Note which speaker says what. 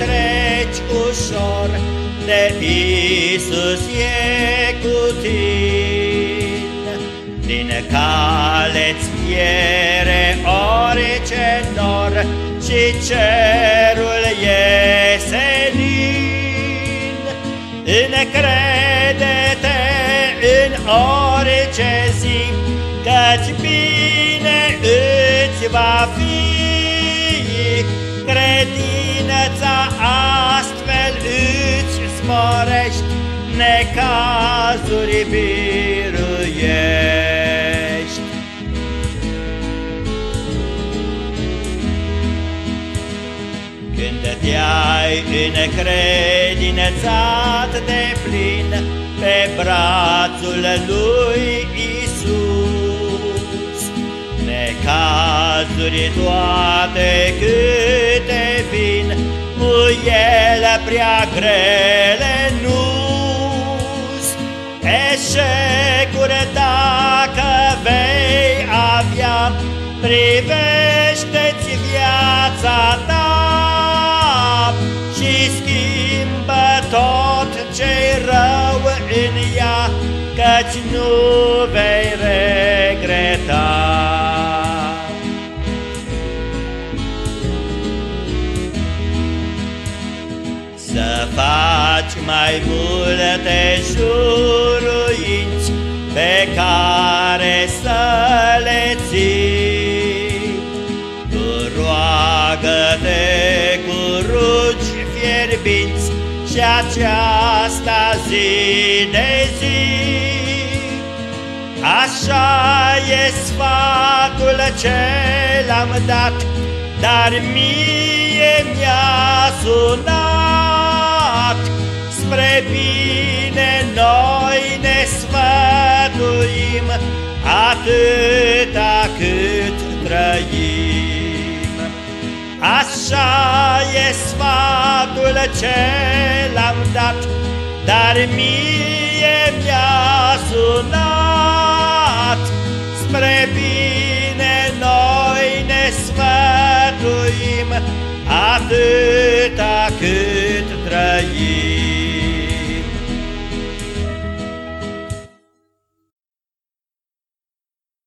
Speaker 1: treci ușor, de Isus e cu tine. Din cale-ți piere orice nor și cerul e senin. Încrede-te în orice zi, căci bine îți va fi. Credința astfel îți smorești, necazuri biruiești. Când te-ai încredințat de plin pe brațul lui Isus, necazuri toate câte vin, cu ele prea grele nu-s. Eșecuri dacă vei avea, privește-ți viața ta și schimbă tot ce-i rău în ea, căci nu vei faci mai multe juruinți pe care să le ții. Tu roagă-te cu rugi fierbinți și aceasta zi de zi. Așa e sfatul ce l-am dat, dar mie mi-a sunat. Atâta cât trăim. Așa e sfatul ce l-am dat, dar mie mi-a sunat. Spre bine noi ne sfătuim, atât